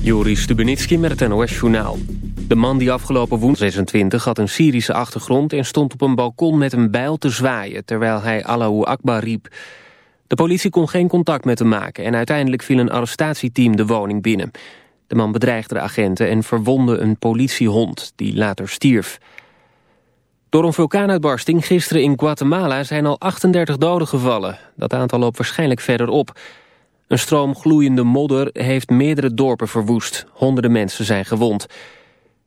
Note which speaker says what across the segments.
Speaker 1: Joris Stubenitski met het NOS-journaal. De man die afgelopen woensdag 26 had een Syrische achtergrond... en stond op een balkon met een bijl te zwaaien... terwijl hij Allahu Akbar riep. De politie kon geen contact met hem maken... en uiteindelijk viel een arrestatieteam de woning binnen. De man bedreigde de agenten en verwonde een politiehond... die later stierf. Door een vulkaanuitbarsting gisteren in Guatemala... zijn al 38 doden gevallen. Dat aantal loopt waarschijnlijk verder op... Een stroom gloeiende modder heeft meerdere dorpen verwoest. Honderden mensen zijn gewond.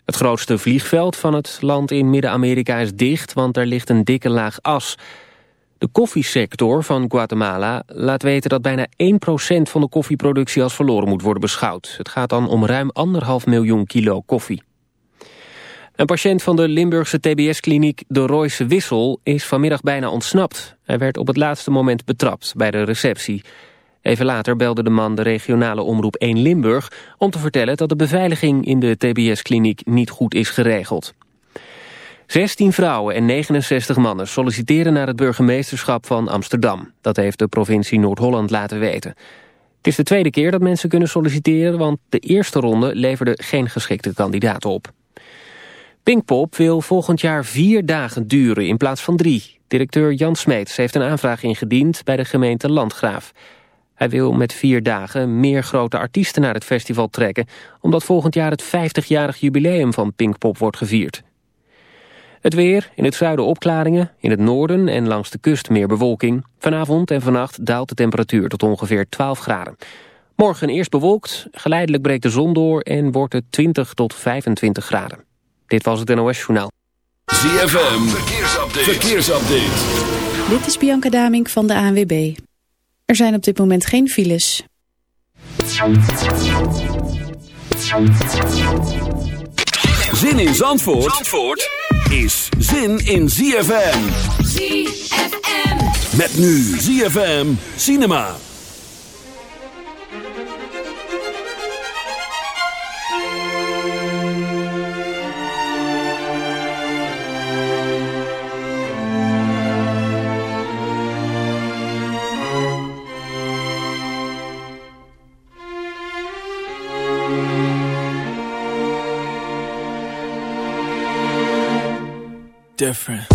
Speaker 1: Het grootste vliegveld van het land in Midden-Amerika is dicht... want er ligt een dikke laag as. De koffiesector van Guatemala laat weten dat bijna 1% van de koffieproductie als verloren moet worden beschouwd. Het gaat dan om ruim anderhalf miljoen kilo koffie. Een patiënt van de Limburgse TBS-kliniek De Royse Wissel is vanmiddag bijna ontsnapt. Hij werd op het laatste moment betrapt bij de receptie. Even later belde de man de regionale omroep 1 Limburg... om te vertellen dat de beveiliging in de TBS-kliniek niet goed is geregeld. 16 vrouwen en 69 mannen solliciteren naar het burgemeesterschap van Amsterdam. Dat heeft de provincie Noord-Holland laten weten. Het is de tweede keer dat mensen kunnen solliciteren... want de eerste ronde leverde geen geschikte kandidaten op. Pinkpop wil volgend jaar vier dagen duren in plaats van drie. Directeur Jan Smeets heeft een aanvraag ingediend bij de gemeente Landgraaf. Hij wil met vier dagen meer grote artiesten naar het festival trekken... omdat volgend jaar het 50-jarig jubileum van Pinkpop wordt gevierd. Het weer, in het zuiden opklaringen, in het noorden en langs de kust meer bewolking. Vanavond en vannacht daalt de temperatuur tot ongeveer 12 graden. Morgen eerst bewolkt, geleidelijk breekt de zon door en wordt het 20 tot 25 graden. Dit was het NOS Journaal.
Speaker 2: ZFM, verkeersupdate. verkeersupdate.
Speaker 3: Dit is Bianca Damink van de ANWB. Er zijn op dit moment geen files.
Speaker 2: Zin in Zandvoort, Zandvoort is zin in ZFM.
Speaker 4: ZFM.
Speaker 2: Met nu ZFM Cinema.
Speaker 5: Different.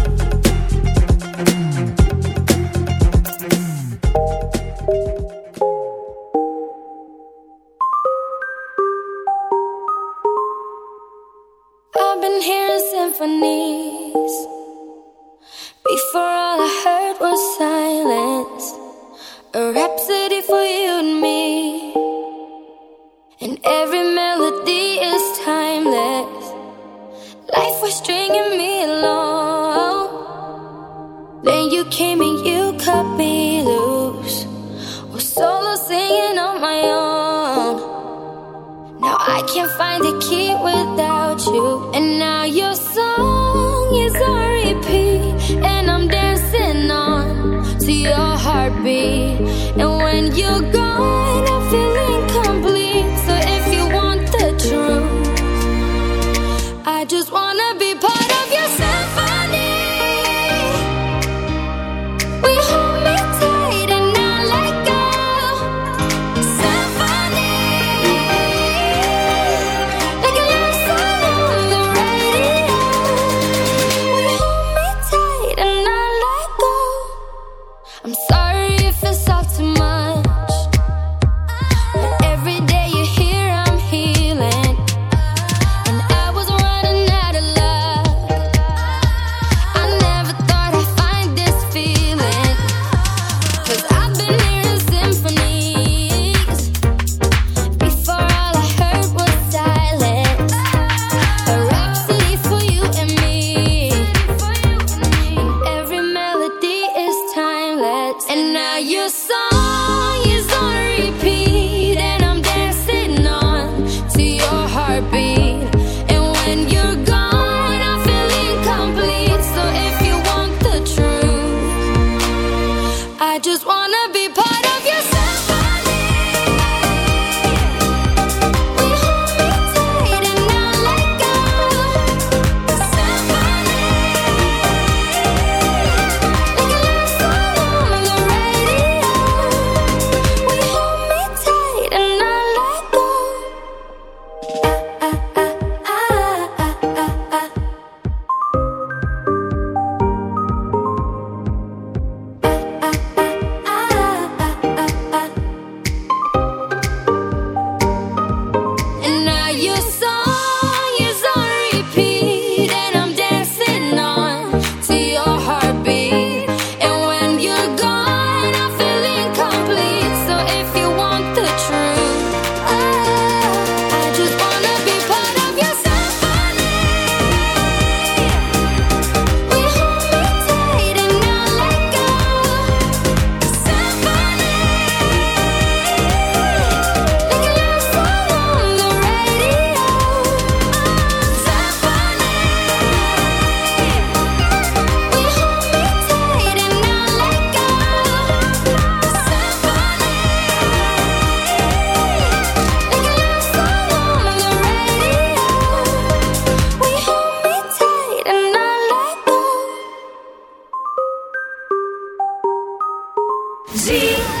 Speaker 4: Z.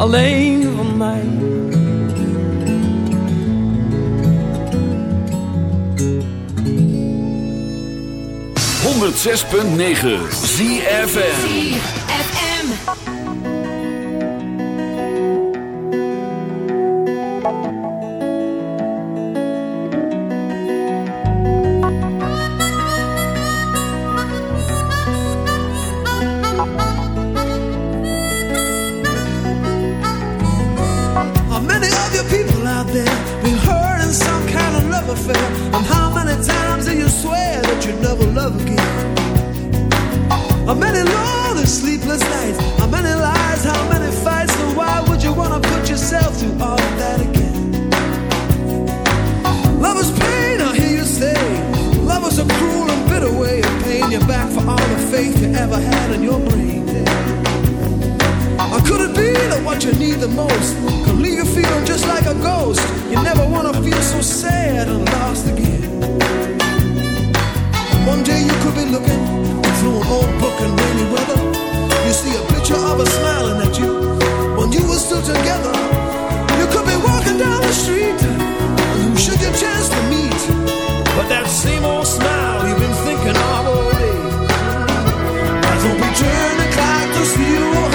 Speaker 6: alleen van mij.
Speaker 7: Honderd zes punt negen ZFN fair. And how many times do you swear that you'd never love again? How many lonely sleepless nights? How many lies? How many fights? And why would you wanna put yourself through all of that again? Love is pain, I hear you say. Love is a cruel and bitter way of paying you back for all the faith you ever had in your brain. Yeah. Or could it be that
Speaker 5: what you need the most? Feeling just like a ghost. You never wanna feel so sad and lost again. One day you could be looking through an old book in rainy weather. You see a picture of her smiling at you when you were still together. You could be walking down the
Speaker 2: street. Who
Speaker 8: should
Speaker 9: get a chance to meet? But that same old smile you've been thinking of all day. I hope we turn the clock to see you.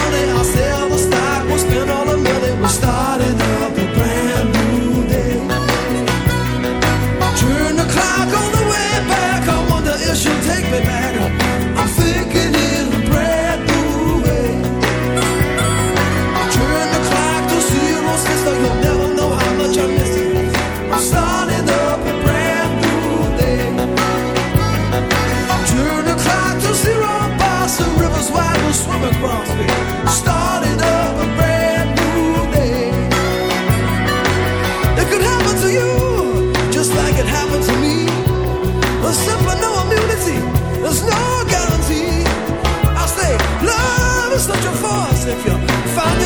Speaker 9: find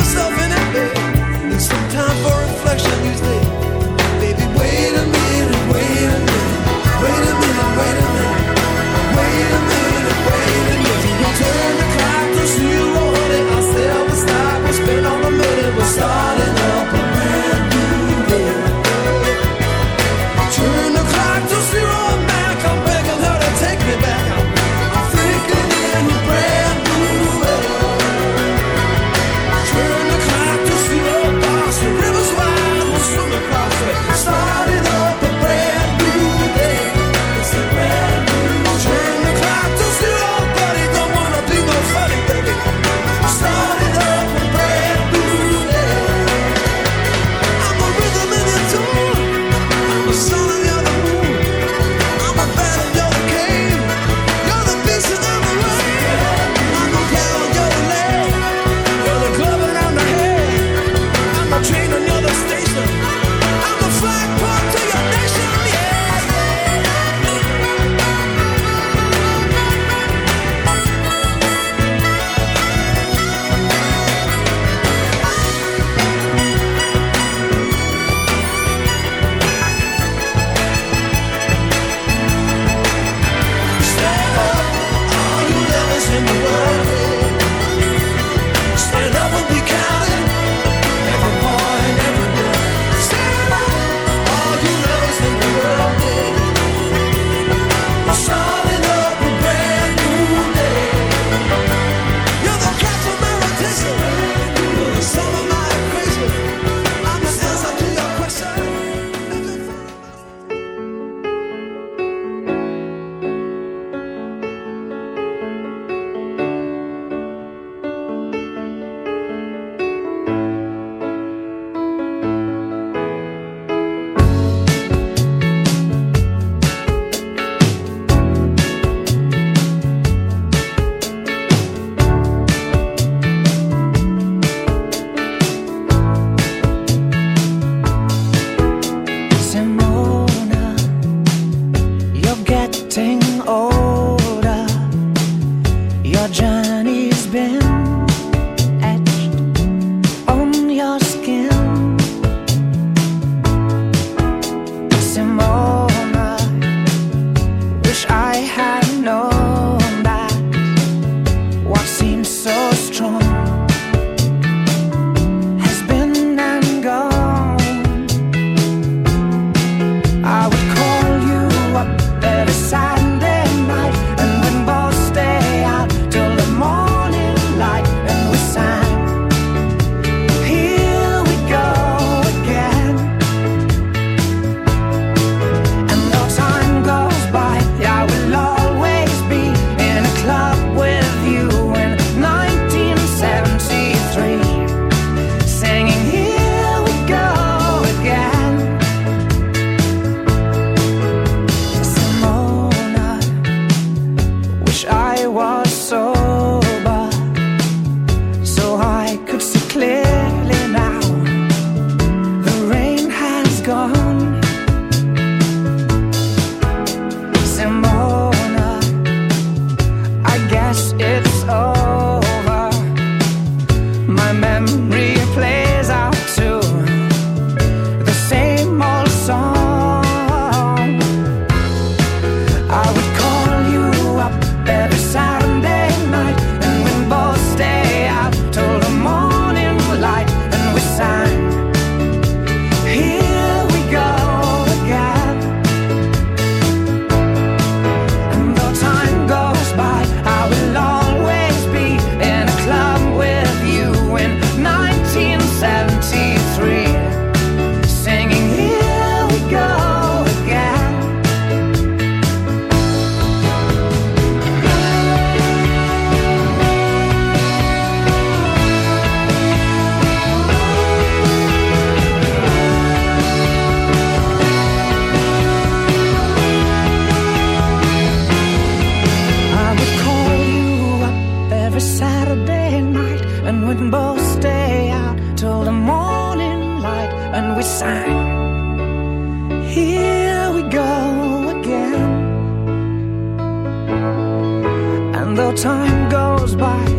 Speaker 9: time goes by.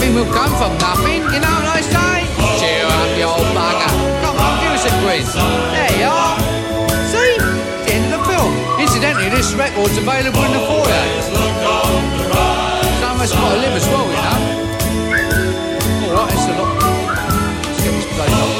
Speaker 10: Nothing will come from nothing, you know what I say? Cheer up, you old bugger. Come on, give us a quiz. There you are. See? End of the film. Incidentally, this record's available in the foyer. Some of us got to live as well, you know. Alright, it's a lot. Let's get this place locked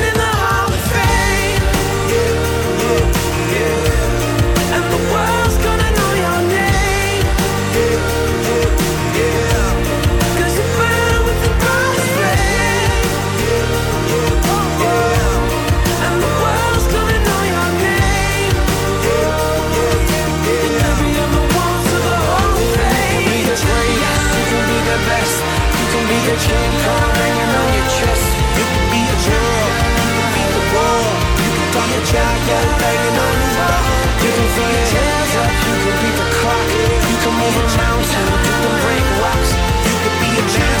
Speaker 7: You can be be a girl, you can be. You can be a. You can beat the clock. You can move a mountain, you can break rocks. You be a master,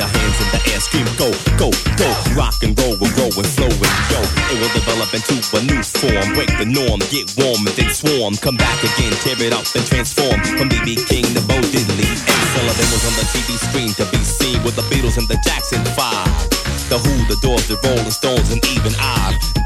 Speaker 11: your hands in the air, scream go, go, go. Rock and roll, we're growing, flowing, yo. It will develop into a new form. Break the norm, get warm, and then swarm. Come back again, tear it up and transform. From BB King to Bo Diddley, Ed Sullivan was on the TV screen to be seen with the Beatles and the Jackson Five, the Who, the Doors, the Rolling Stones, and even I